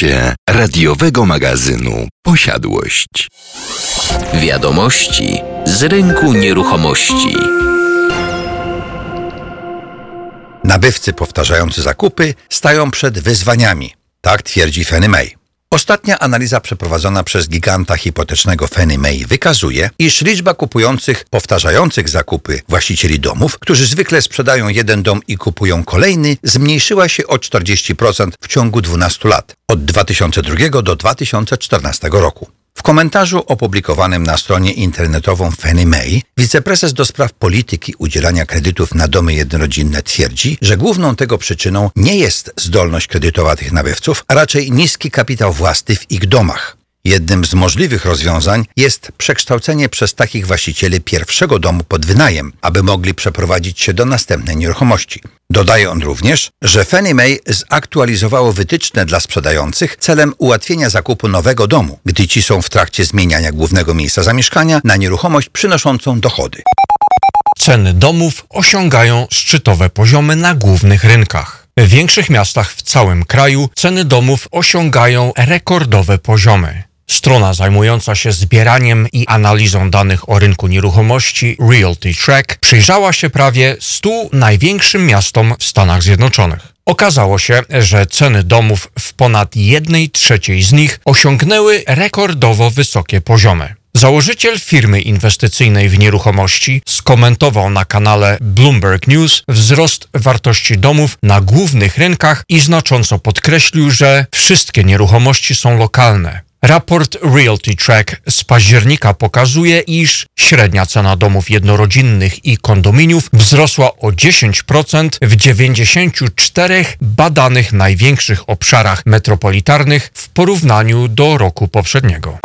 Słuchacie radiowego magazynu Posiadłość. Wiadomości z rynku nieruchomości. Nabywcy powtarzający zakupy stają przed wyzwaniami. Tak twierdzi Fannie Mae. Ostatnia analiza przeprowadzona przez giganta hipotecznego Fannie Mae wykazuje, iż liczba kupujących powtarzających zakupy właścicieli domów, którzy zwykle sprzedają jeden dom i kupują kolejny, zmniejszyła się o 40% w ciągu 12 lat, od 2002 do 2014 roku. W komentarzu opublikowanym na stronie internetową Fannie Mae, wiceprezes do spraw polityki udzielania kredytów na domy jednorodzinne twierdzi, że główną tego przyczyną nie jest zdolność kredytowa tych nabywców, a raczej niski kapitał własny w ich domach. Jednym z możliwych rozwiązań jest przekształcenie przez takich właścicieli pierwszego domu pod wynajem, aby mogli przeprowadzić się do następnej nieruchomości. Dodaje on również, że Fannie Mae zaktualizowało wytyczne dla sprzedających celem ułatwienia zakupu nowego domu, gdy ci są w trakcie zmieniania głównego miejsca zamieszkania na nieruchomość przynoszącą dochody. Ceny domów osiągają szczytowe poziomy na głównych rynkach. W większych miastach w całym kraju ceny domów osiągają rekordowe poziomy. Strona zajmująca się zbieraniem i analizą danych o rynku nieruchomości Realty Track przyjrzała się prawie 100 największym miastom w Stanach Zjednoczonych. Okazało się, że ceny domów w ponad 1 trzeciej z nich osiągnęły rekordowo wysokie poziomy. Założyciel firmy inwestycyjnej w nieruchomości skomentował na kanale Bloomberg News wzrost wartości domów na głównych rynkach i znacząco podkreślił, że wszystkie nieruchomości są lokalne. Raport Realty Track z października pokazuje, iż średnia cena domów jednorodzinnych i kondominiów wzrosła o 10% w 94 badanych największych obszarach metropolitarnych w porównaniu do roku poprzedniego.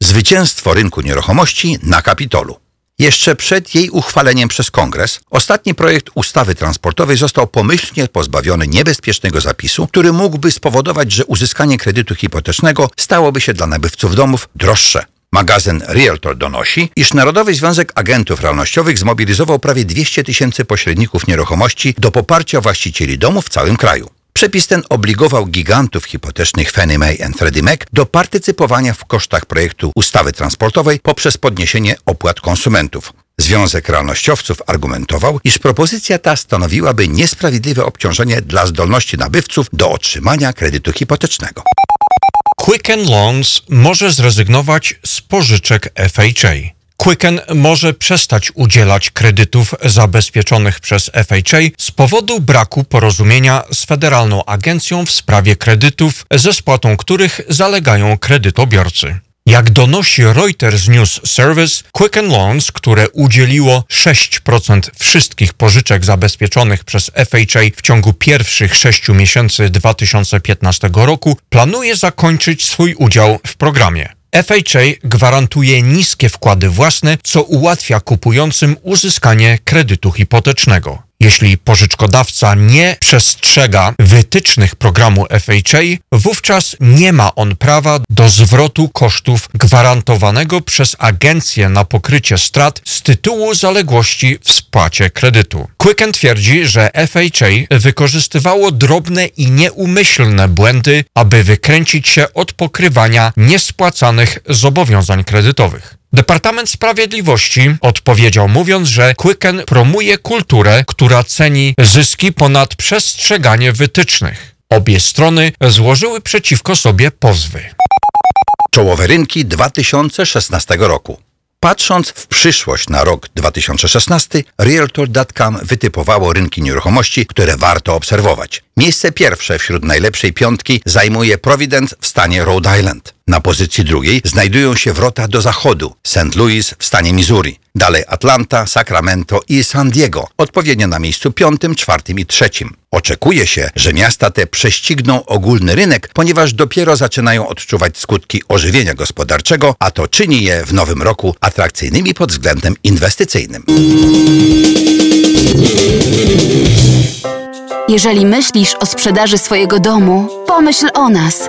Zwycięstwo rynku nieruchomości na Kapitolu. Jeszcze przed jej uchwaleniem przez Kongres, ostatni projekt ustawy transportowej został pomyślnie pozbawiony niebezpiecznego zapisu, który mógłby spowodować, że uzyskanie kredytu hipotecznego stałoby się dla nabywców domów droższe. Magazyn Realtor donosi, iż Narodowy Związek Agentów Realnościowych zmobilizował prawie 200 tysięcy pośredników nieruchomości do poparcia właścicieli domów w całym kraju. Przepis ten obligował gigantów hipotecznych Fannie Mae i Freddie Mac do partycypowania w kosztach projektu ustawy transportowej poprzez podniesienie opłat konsumentów. Związek Realnościowców argumentował, iż propozycja ta stanowiłaby niesprawiedliwe obciążenie dla zdolności nabywców do otrzymania kredytu hipotecznego. Quicken Loans może zrezygnować z pożyczek FHA. Quicken może przestać udzielać kredytów zabezpieczonych przez FHA z powodu braku porozumienia z Federalną Agencją w sprawie kredytów, ze spłatą których zalegają kredytobiorcy. Jak donosi Reuters News Service, Quicken Loans, które udzieliło 6% wszystkich pożyczek zabezpieczonych przez FHA w ciągu pierwszych 6 miesięcy 2015 roku, planuje zakończyć swój udział w programie. FHA gwarantuje niskie wkłady własne, co ułatwia kupującym uzyskanie kredytu hipotecznego. Jeśli pożyczkodawca nie przestrzega wytycznych programu FHA, wówczas nie ma on prawa do zwrotu kosztów gwarantowanego przez agencję na pokrycie strat z tytułu zaległości w spłacie kredytu. Quicken twierdzi, że FHA wykorzystywało drobne i nieumyślne błędy, aby wykręcić się od pokrywania niespłacanych zobowiązań kredytowych. Departament Sprawiedliwości odpowiedział mówiąc, że Quicken promuje kulturę, która ceni zyski ponad przestrzeganie wytycznych. Obie strony złożyły przeciwko sobie pozwy. Czołowe rynki 2016 roku. Patrząc w przyszłość na rok 2016, Realtor.com wytypowało rynki nieruchomości, które warto obserwować. Miejsce pierwsze wśród najlepszej piątki zajmuje Providence w stanie Rhode Island. Na pozycji drugiej znajdują się wrota do zachodu, St. Louis w stanie Missouri. Dalej Atlanta, Sacramento i San Diego, odpowiednio na miejscu piątym, czwartym i trzecim. Oczekuje się, że miasta te prześcigną ogólny rynek, ponieważ dopiero zaczynają odczuwać skutki ożywienia gospodarczego, a to czyni je w nowym roku atrakcyjnymi pod względem inwestycyjnym. Jeżeli myślisz o sprzedaży swojego domu, pomyśl o nas.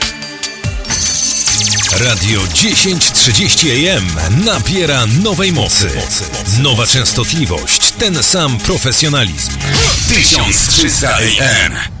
Radio 1030 AM nabiera nowej mocy. Nowa częstotliwość, ten sam profesjonalizm. 1300 AM.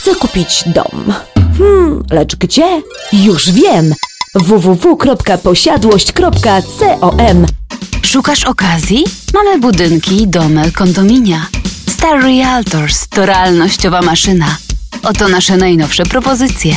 Chcę kupić dom. Hmm, lecz gdzie? Już wiem! www.posiadłość.com Szukasz okazji? Mamy budynki, domy, kondominia. Star Realtors to realnościowa maszyna. Oto nasze najnowsze propozycje.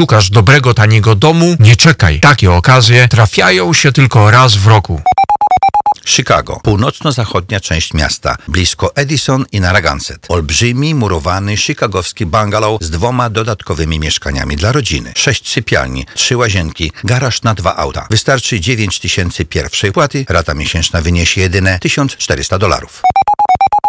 szukasz dobrego, taniego domu, nie czekaj. Takie okazje trafiają się tylko raz w roku. Chicago, północno-zachodnia część miasta, blisko Edison i Narragansett. Olbrzymi, murowany, chicagowski bungalow z dwoma dodatkowymi mieszkaniami dla rodziny. Sześć sypialni, trzy łazienki, garaż na dwa auta. Wystarczy 9 tysięcy pierwszej płaty, rata miesięczna wyniesie jedyne 1400 dolarów.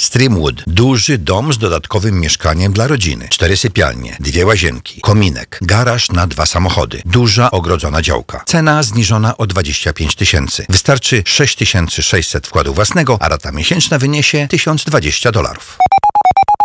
Streamwood. Duży dom z dodatkowym mieszkaniem dla rodziny. Cztery sypialnie, dwie łazienki, kominek, garaż na dwa samochody, duża ogrodzona działka. Cena zniżona o 25 tysięcy. Wystarczy 6600 wkładu własnego, a rata miesięczna wyniesie 1020 dolarów.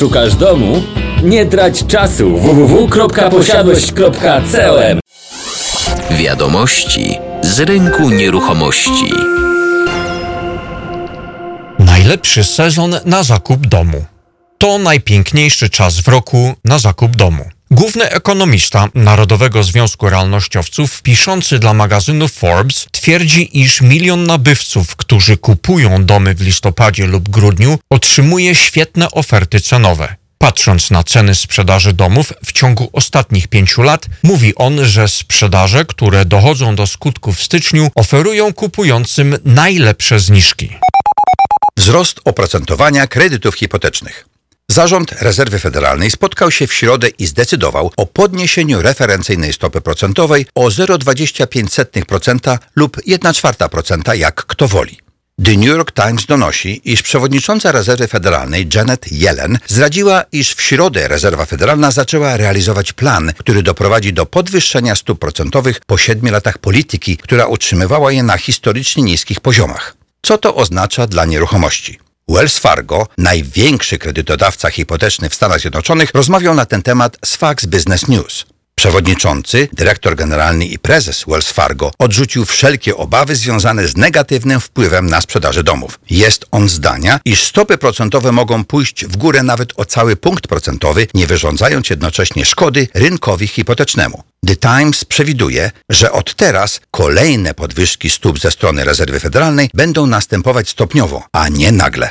Szukasz domu? Nie trać czasu www.posiadłość.com Wiadomości z rynku nieruchomości. Najlepszy sezon na zakup domu. To najpiękniejszy czas w roku na zakup domu. Główny ekonomista Narodowego Związku Realnościowców, piszący dla magazynu Forbes, twierdzi, iż milion nabywców, którzy kupują domy w listopadzie lub grudniu, otrzymuje świetne oferty cenowe. Patrząc na ceny sprzedaży domów w ciągu ostatnich pięciu lat, mówi on, że sprzedaże, które dochodzą do skutku w styczniu, oferują kupującym najlepsze zniżki. Wzrost oprocentowania kredytów hipotecznych. Zarząd Rezerwy Federalnej spotkał się w środę i zdecydował o podniesieniu referencyjnej stopy procentowej o 0,25% lub 1,4% jak kto woli. The New York Times donosi, iż przewodnicząca Rezerwy Federalnej Janet Yellen zdradziła, iż w środę Rezerwa Federalna zaczęła realizować plan, który doprowadzi do podwyższenia stóp procentowych po siedmiu latach polityki, która utrzymywała je na historycznie niskich poziomach. Co to oznacza dla nieruchomości? Wells Fargo, największy kredytodawca hipoteczny w Stanach Zjednoczonych, rozmawiał na ten temat z Fox Business News. Przewodniczący, dyrektor generalny i prezes Wells Fargo odrzucił wszelkie obawy związane z negatywnym wpływem na sprzedaży domów. Jest on zdania, iż stopy procentowe mogą pójść w górę nawet o cały punkt procentowy, nie wyrządzając jednocześnie szkody rynkowi hipotecznemu. The Times przewiduje, że od teraz kolejne podwyżki stóp ze strony Rezerwy Federalnej będą następować stopniowo, a nie nagle.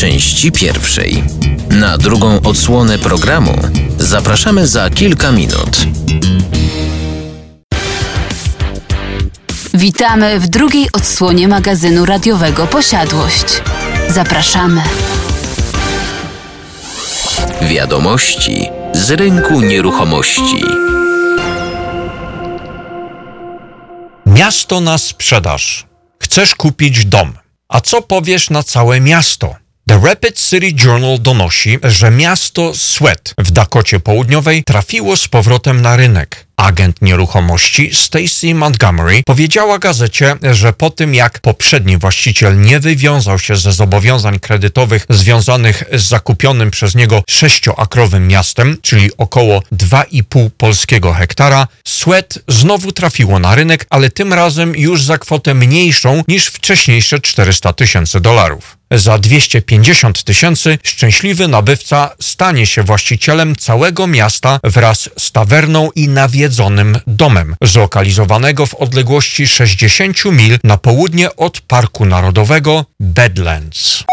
Części pierwszej. Na drugą odsłonę programu zapraszamy za kilka minut. Witamy w drugiej odsłonie magazynu radiowego Posiadłość. Zapraszamy. Wiadomości z rynku nieruchomości. Miasto na sprzedaż. Chcesz kupić dom. A co powiesz na całe miasto? The Rapid City Journal donosi, że miasto Sweat w Dakocie Południowej trafiło z powrotem na rynek. Agent nieruchomości Stacy Montgomery powiedziała gazecie, że po tym jak poprzedni właściciel nie wywiązał się ze zobowiązań kredytowych związanych z zakupionym przez niego sześcioakrowym miastem, czyli około 2,5 polskiego hektara, Sweat znowu trafiło na rynek, ale tym razem już za kwotę mniejszą niż wcześniejsze 400 tysięcy dolarów. Za 250 tysięcy szczęśliwy nabywca stanie się właścicielem całego miasta wraz z tawerną i nawiedzonym domem, zlokalizowanego w odległości 60 mil na południe od Parku Narodowego Badlands.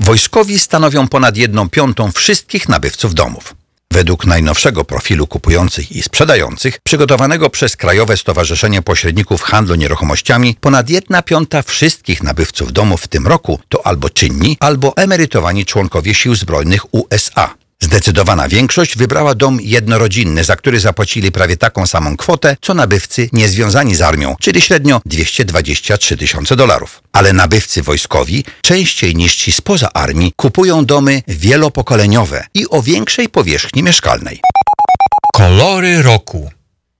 Wojskowi stanowią ponad jedną piątą wszystkich nabywców domów. Według najnowszego profilu kupujących i sprzedających, przygotowanego przez Krajowe Stowarzyszenie Pośredników Handlu Nieruchomościami, ponad jedna piąta wszystkich nabywców domów w tym roku to albo czynni, albo emerytowani członkowie sił zbrojnych USA. Zdecydowana większość wybrała dom jednorodzinny, za który zapłacili prawie taką samą kwotę, co nabywcy niezwiązani z armią, czyli średnio 223 tysiące dolarów. Ale nabywcy wojskowi, częściej niż ci spoza armii, kupują domy wielopokoleniowe i o większej powierzchni mieszkalnej. Kolory roku.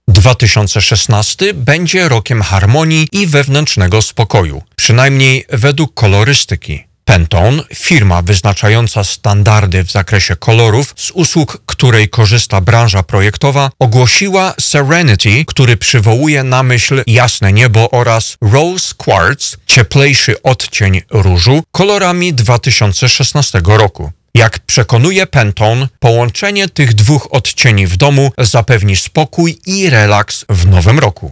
2016 będzie rokiem harmonii i wewnętrznego spokoju, przynajmniej według kolorystyki. Pantone, firma wyznaczająca standardy w zakresie kolorów, z usług której korzysta branża projektowa, ogłosiła Serenity, który przywołuje na myśl jasne niebo oraz Rose Quartz, cieplejszy odcień różu, kolorami 2016 roku. Jak przekonuje Pantone, połączenie tych dwóch odcieni w domu zapewni spokój i relaks w nowym roku.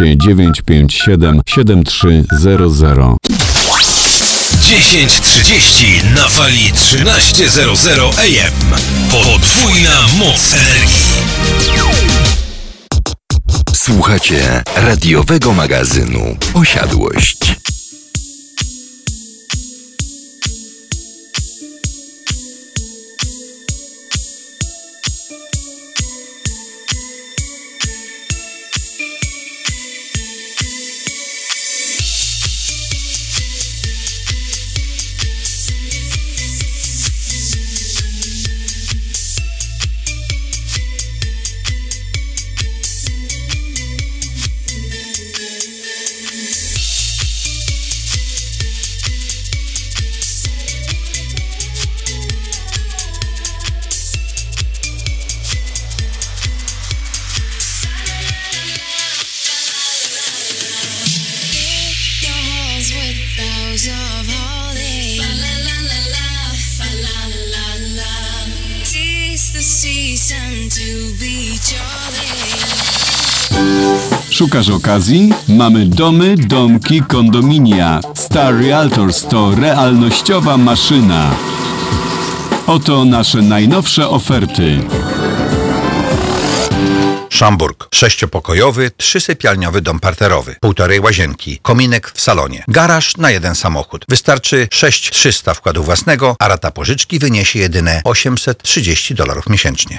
957 7300 10.30 na fali 13.00 AM. Podwójna moc energii. Słuchacie radiowego magazynu Posiadłość. Szukasz okazji? Mamy domy, domki, kondominia. Star Realtors to realnościowa maszyna. Oto nasze najnowsze oferty. Szamburg. Sześciopokojowy, trzysypialniowy dom parterowy, półtorej łazienki, kominek w salonie, garaż na jeden samochód. Wystarczy 6300 wkładu własnego, a rata pożyczki wyniesie jedynie 830 dolarów miesięcznie.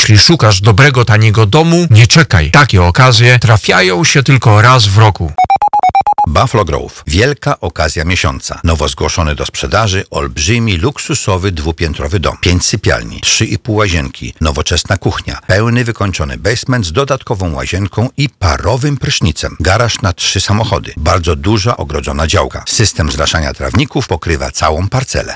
Jeśli szukasz dobrego, taniego domu, nie czekaj. Takie okazje trafiają się tylko raz w roku. Buffalo Grove. Wielka okazja miesiąca. Nowo zgłoszony do sprzedaży olbrzymi, luksusowy, dwupiętrowy dom. Pięć sypialni, trzy i pół łazienki, nowoczesna kuchnia, pełny wykończony basement z dodatkową łazienką i parowym prysznicem. Garaż na trzy samochody. Bardzo duża, ogrodzona działka. System zraszania trawników pokrywa całą parcelę.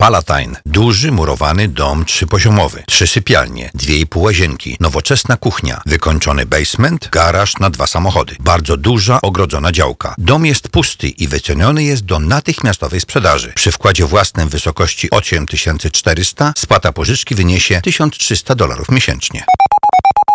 Palatine. Duży, murowany dom trzypoziomowy. Trzy sypialnie, dwie i pół łazienki, nowoczesna kuchnia, wykończony basement, garaż na dwa samochody. Bardzo duża, ogrodzona działka. Dom jest pusty i wyceniony jest do natychmiastowej sprzedaży. Przy wkładzie własnym w wysokości 8400 spłata pożyczki wyniesie 1300 dolarów miesięcznie.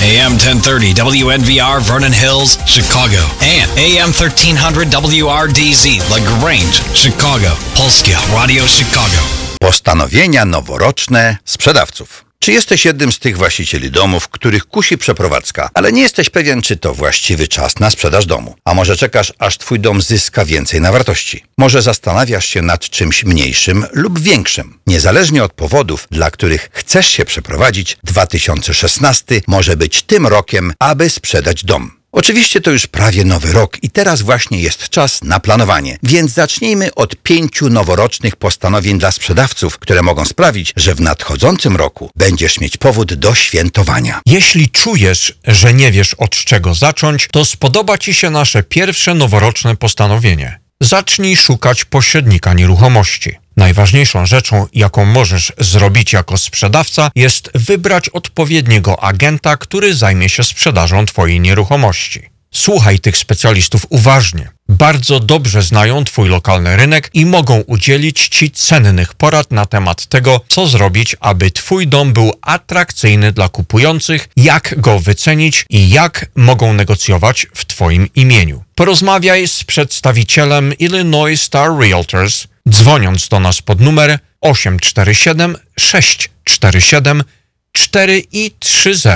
AM 1030 WNVR Vernon Hills, Chicago. And AM 1300 WRDZ LaGrange, Chicago. Polskie Radio Chicago. Postanowienia noworoczne sprzedawców. Czy jesteś jednym z tych właścicieli domów, których kusi przeprowadzka, ale nie jesteś pewien, czy to właściwy czas na sprzedaż domu? A może czekasz, aż twój dom zyska więcej na wartości? Może zastanawiasz się nad czymś mniejszym lub większym? Niezależnie od powodów, dla których chcesz się przeprowadzić, 2016 może być tym rokiem, aby sprzedać dom. Oczywiście to już prawie nowy rok i teraz właśnie jest czas na planowanie, więc zacznijmy od pięciu noworocznych postanowień dla sprzedawców, które mogą sprawić, że w nadchodzącym roku będziesz mieć powód do świętowania. Jeśli czujesz, że nie wiesz od czego zacząć, to spodoba Ci się nasze pierwsze noworoczne postanowienie. Zacznij szukać pośrednika nieruchomości. Najważniejszą rzeczą, jaką możesz zrobić jako sprzedawca, jest wybrać odpowiedniego agenta, który zajmie się sprzedażą Twojej nieruchomości. Słuchaj tych specjalistów uważnie. Bardzo dobrze znają Twój lokalny rynek i mogą udzielić Ci cennych porad na temat tego, co zrobić, aby Twój dom był atrakcyjny dla kupujących, jak go wycenić i jak mogą negocjować w Twoim imieniu. Porozmawiaj z przedstawicielem Illinois Star Realtors, dzwoniąc do nas pod numer 847 647 4 i 30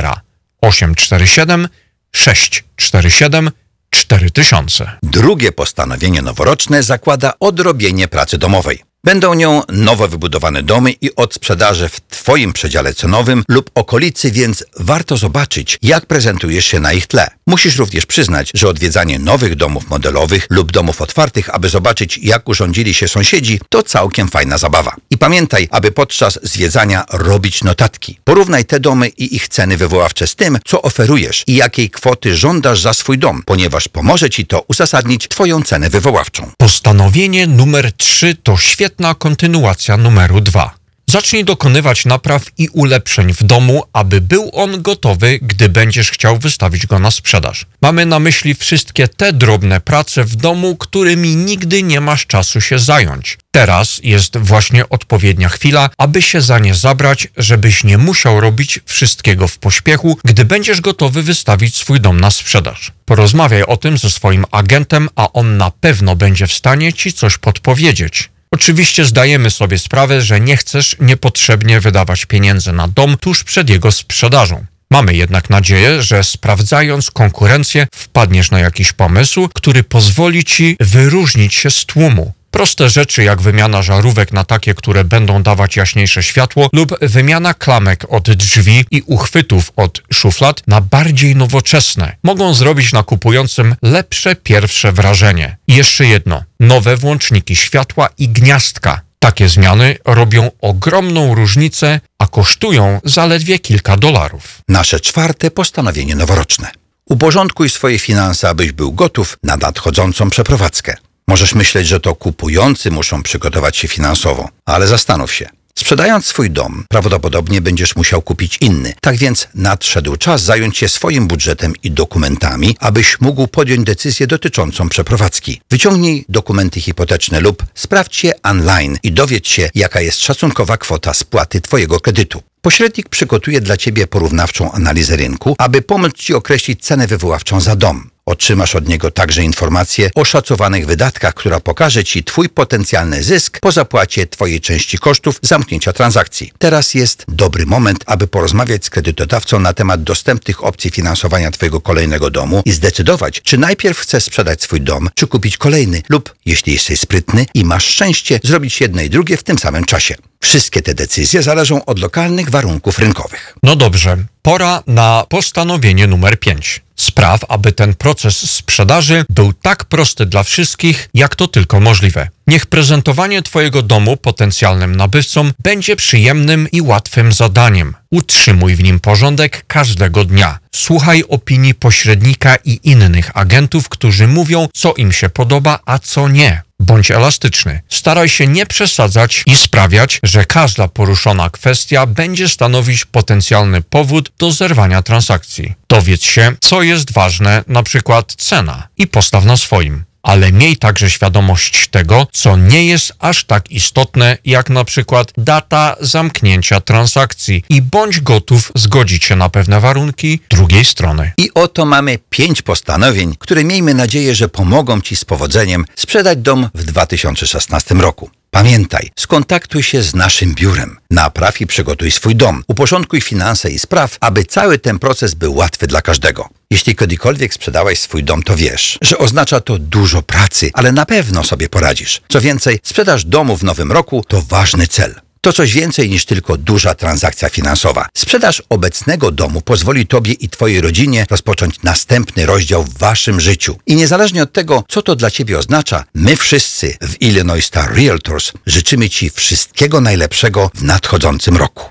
847 647 4000. Drugie postanowienie noworoczne zakłada odrobienie pracy domowej. Będą nią nowo wybudowane domy i odsprzedaże w Twoim przedziale cenowym lub okolicy, więc warto zobaczyć, jak prezentujesz się na ich tle. Musisz również przyznać, że odwiedzanie nowych domów modelowych lub domów otwartych, aby zobaczyć, jak urządzili się sąsiedzi, to całkiem fajna zabawa. I pamiętaj, aby podczas zwiedzania robić notatki. Porównaj te domy i ich ceny wywoławcze z tym, co oferujesz i jakiej kwoty żądasz za swój dom, ponieważ pomoże Ci to uzasadnić Twoją cenę wywoławczą. Postanowienie numer 3 to świetna kontynuacja numeru 2. Zacznij dokonywać napraw i ulepszeń w domu, aby był on gotowy, gdy będziesz chciał wystawić go na sprzedaż. Mamy na myśli wszystkie te drobne prace w domu, którymi nigdy nie masz czasu się zająć. Teraz jest właśnie odpowiednia chwila, aby się za nie zabrać, żebyś nie musiał robić wszystkiego w pośpiechu, gdy będziesz gotowy wystawić swój dom na sprzedaż. Porozmawiaj o tym ze swoim agentem, a on na pewno będzie w stanie ci coś podpowiedzieć. Oczywiście zdajemy sobie sprawę, że nie chcesz niepotrzebnie wydawać pieniędzy na dom tuż przed jego sprzedażą. Mamy jednak nadzieję, że sprawdzając konkurencję wpadniesz na jakiś pomysł, który pozwoli ci wyróżnić się z tłumu. Proste rzeczy jak wymiana żarówek na takie, które będą dawać jaśniejsze światło lub wymiana klamek od drzwi i uchwytów od szuflad na bardziej nowoczesne mogą zrobić na kupującym lepsze pierwsze wrażenie. I jeszcze jedno. Nowe włączniki światła i gniazdka. Takie zmiany robią ogromną różnicę, a kosztują zaledwie kilka dolarów. Nasze czwarte postanowienie noworoczne. Uporządkuj swoje finanse, abyś był gotów na nadchodzącą przeprowadzkę. Możesz myśleć, że to kupujący muszą przygotować się finansowo, ale zastanów się. Sprzedając swój dom, prawdopodobnie będziesz musiał kupić inny. Tak więc nadszedł czas zająć się swoim budżetem i dokumentami, abyś mógł podjąć decyzję dotyczącą przeprowadzki. Wyciągnij dokumenty hipoteczne lub sprawdź je online i dowiedz się, jaka jest szacunkowa kwota spłaty Twojego kredytu. Pośrednik przygotuje dla Ciebie porównawczą analizę rynku, aby pomóc Ci określić cenę wywoławczą za dom. Otrzymasz od niego także informacje o szacowanych wydatkach, która pokaże Ci Twój potencjalny zysk po zapłacie Twojej części kosztów zamknięcia transakcji. Teraz jest dobry moment, aby porozmawiać z kredytodawcą na temat dostępnych opcji finansowania Twojego kolejnego domu i zdecydować, czy najpierw chcesz sprzedać swój dom, czy kupić kolejny lub, jeśli jesteś sprytny i masz szczęście, zrobić jedno i drugie w tym samym czasie. Wszystkie te decyzje zależą od lokalnych warunków rynkowych. No dobrze, pora na postanowienie numer 5. Spraw, aby ten proces sprzedaży był tak prosty dla wszystkich, jak to tylko możliwe. Niech prezentowanie Twojego domu potencjalnym nabywcom będzie przyjemnym i łatwym zadaniem. Utrzymuj w nim porządek każdego dnia. Słuchaj opinii pośrednika i innych agentów, którzy mówią, co im się podoba, a co nie. Bądź elastyczny. Staraj się nie przesadzać i sprawiać, że każda poruszona kwestia będzie stanowić potencjalny powód do zerwania transakcji. Dowiedz się, co jest ważne, na przykład cena, i postaw na swoim ale miej także świadomość tego, co nie jest aż tak istotne, jak na przykład data zamknięcia transakcji i bądź gotów zgodzić się na pewne warunki drugiej strony. I oto mamy pięć postanowień, które miejmy nadzieję, że pomogą Ci z powodzeniem sprzedać dom w 2016 roku. Pamiętaj, skontaktuj się z naszym biurem. Napraw i przygotuj swój dom. Uporządkuj finanse i spraw, aby cały ten proces był łatwy dla każdego. Jeśli kiedykolwiek sprzedałeś swój dom, to wiesz, że oznacza to dużo pracy, ale na pewno sobie poradzisz. Co więcej, sprzedaż domu w nowym roku to ważny cel. To coś więcej niż tylko duża transakcja finansowa. Sprzedaż obecnego domu pozwoli Tobie i Twojej rodzinie rozpocząć następny rozdział w Waszym życiu. I niezależnie od tego, co to dla Ciebie oznacza, my wszyscy w Illinois Star Realtors życzymy Ci wszystkiego najlepszego w nadchodzącym roku.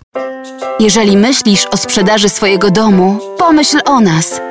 Jeżeli myślisz o sprzedaży swojego domu, pomyśl o nas.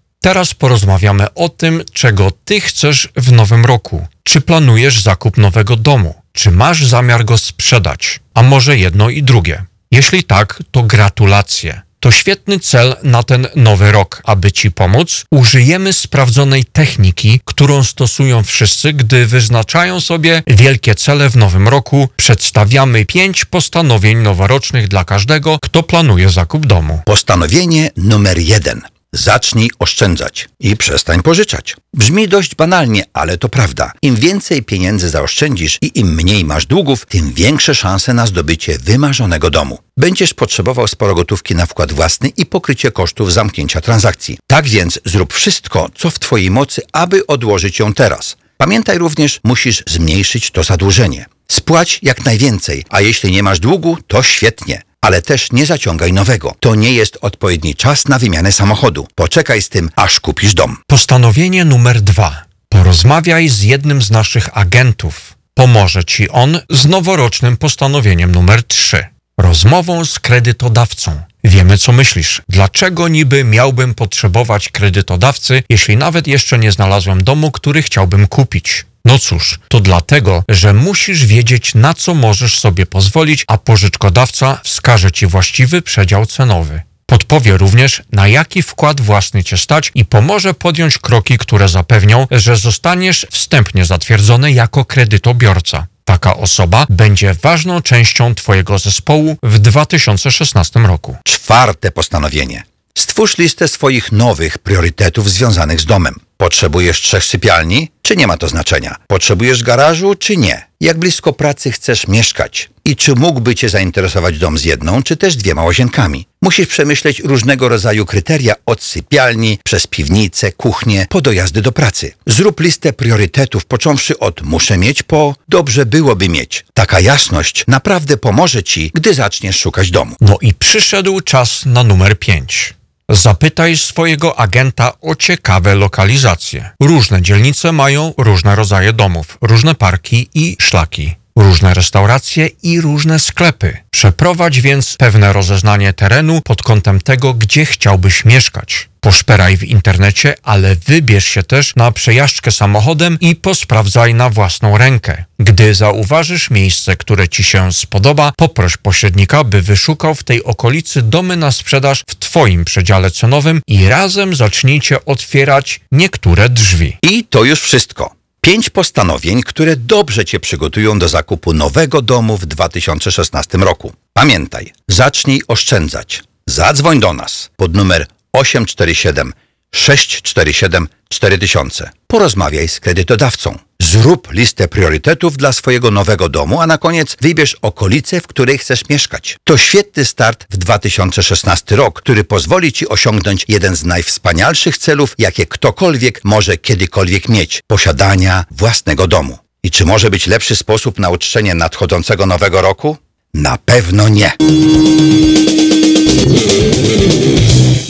Teraz porozmawiamy o tym, czego Ty chcesz w nowym roku. Czy planujesz zakup nowego domu? Czy masz zamiar go sprzedać? A może jedno i drugie? Jeśli tak, to gratulacje. To świetny cel na ten nowy rok. Aby Ci pomóc, użyjemy sprawdzonej techniki, którą stosują wszyscy, gdy wyznaczają sobie wielkie cele w nowym roku. Przedstawiamy pięć postanowień noworocznych dla każdego, kto planuje zakup domu. Postanowienie numer jeden. Zacznij oszczędzać i przestań pożyczać. Brzmi dość banalnie, ale to prawda. Im więcej pieniędzy zaoszczędzisz i im mniej masz długów, tym większe szanse na zdobycie wymarzonego domu. Będziesz potrzebował sporo gotówki na wkład własny i pokrycie kosztów zamknięcia transakcji. Tak więc zrób wszystko, co w Twojej mocy, aby odłożyć ją teraz. Pamiętaj również, musisz zmniejszyć to zadłużenie. Spłać jak najwięcej, a jeśli nie masz długu, to świetnie. Ale też nie zaciągaj nowego. To nie jest odpowiedni czas na wymianę samochodu. Poczekaj z tym, aż kupisz dom. Postanowienie numer dwa. Porozmawiaj z jednym z naszych agentów. Pomoże Ci on z noworocznym postanowieniem numer trzy. Rozmową z kredytodawcą. Wiemy, co myślisz. Dlaczego niby miałbym potrzebować kredytodawcy, jeśli nawet jeszcze nie znalazłem domu, który chciałbym kupić? No cóż, to dlatego, że musisz wiedzieć, na co możesz sobie pozwolić, a pożyczkodawca wskaże Ci właściwy przedział cenowy. Podpowie również, na jaki wkład własny Cię stać i pomoże podjąć kroki, które zapewnią, że zostaniesz wstępnie zatwierdzony jako kredytobiorca. Taka osoba będzie ważną częścią Twojego zespołu w 2016 roku. Czwarte postanowienie. Stwórz listę swoich nowych priorytetów związanych z domem. Potrzebujesz trzech sypialni, czy nie ma to znaczenia? Potrzebujesz garażu, czy nie? Jak blisko pracy chcesz mieszkać? I czy mógłby Cię zainteresować dom z jedną, czy też dwiema łazienkami? Musisz przemyśleć różnego rodzaju kryteria od sypialni, przez piwnicę, kuchnię, po dojazdy do pracy. Zrób listę priorytetów, począwszy od muszę mieć po dobrze byłoby mieć. Taka jasność naprawdę pomoże Ci, gdy zaczniesz szukać domu. No i przyszedł czas na numer 5. Zapytaj swojego agenta o ciekawe lokalizacje. Różne dzielnice mają różne rodzaje domów, różne parki i szlaki, różne restauracje i różne sklepy. Przeprowadź więc pewne rozeznanie terenu pod kątem tego, gdzie chciałbyś mieszkać. Poszperaj w internecie, ale wybierz się też na przejażdżkę samochodem i posprawdzaj na własną rękę. Gdy zauważysz miejsce, które Ci się spodoba, poproś pośrednika, by wyszukał w tej okolicy domy na sprzedaż w Twoim przedziale cenowym i razem zacznijcie otwierać niektóre drzwi. I to już wszystko. Pięć postanowień, które dobrze Cię przygotują do zakupu nowego domu w 2016 roku. Pamiętaj, zacznij oszczędzać. Zadzwoń do nas pod numer 847 647 4000. Porozmawiaj z kredytodawcą. Zrób listę priorytetów dla swojego nowego domu, a na koniec wybierz okolicę, w której chcesz mieszkać. To świetny start w 2016 rok, który pozwoli Ci osiągnąć jeden z najwspanialszych celów, jakie ktokolwiek może kiedykolwiek mieć posiadania własnego domu. I czy może być lepszy sposób na uczczenie nadchodzącego nowego roku? Na pewno nie.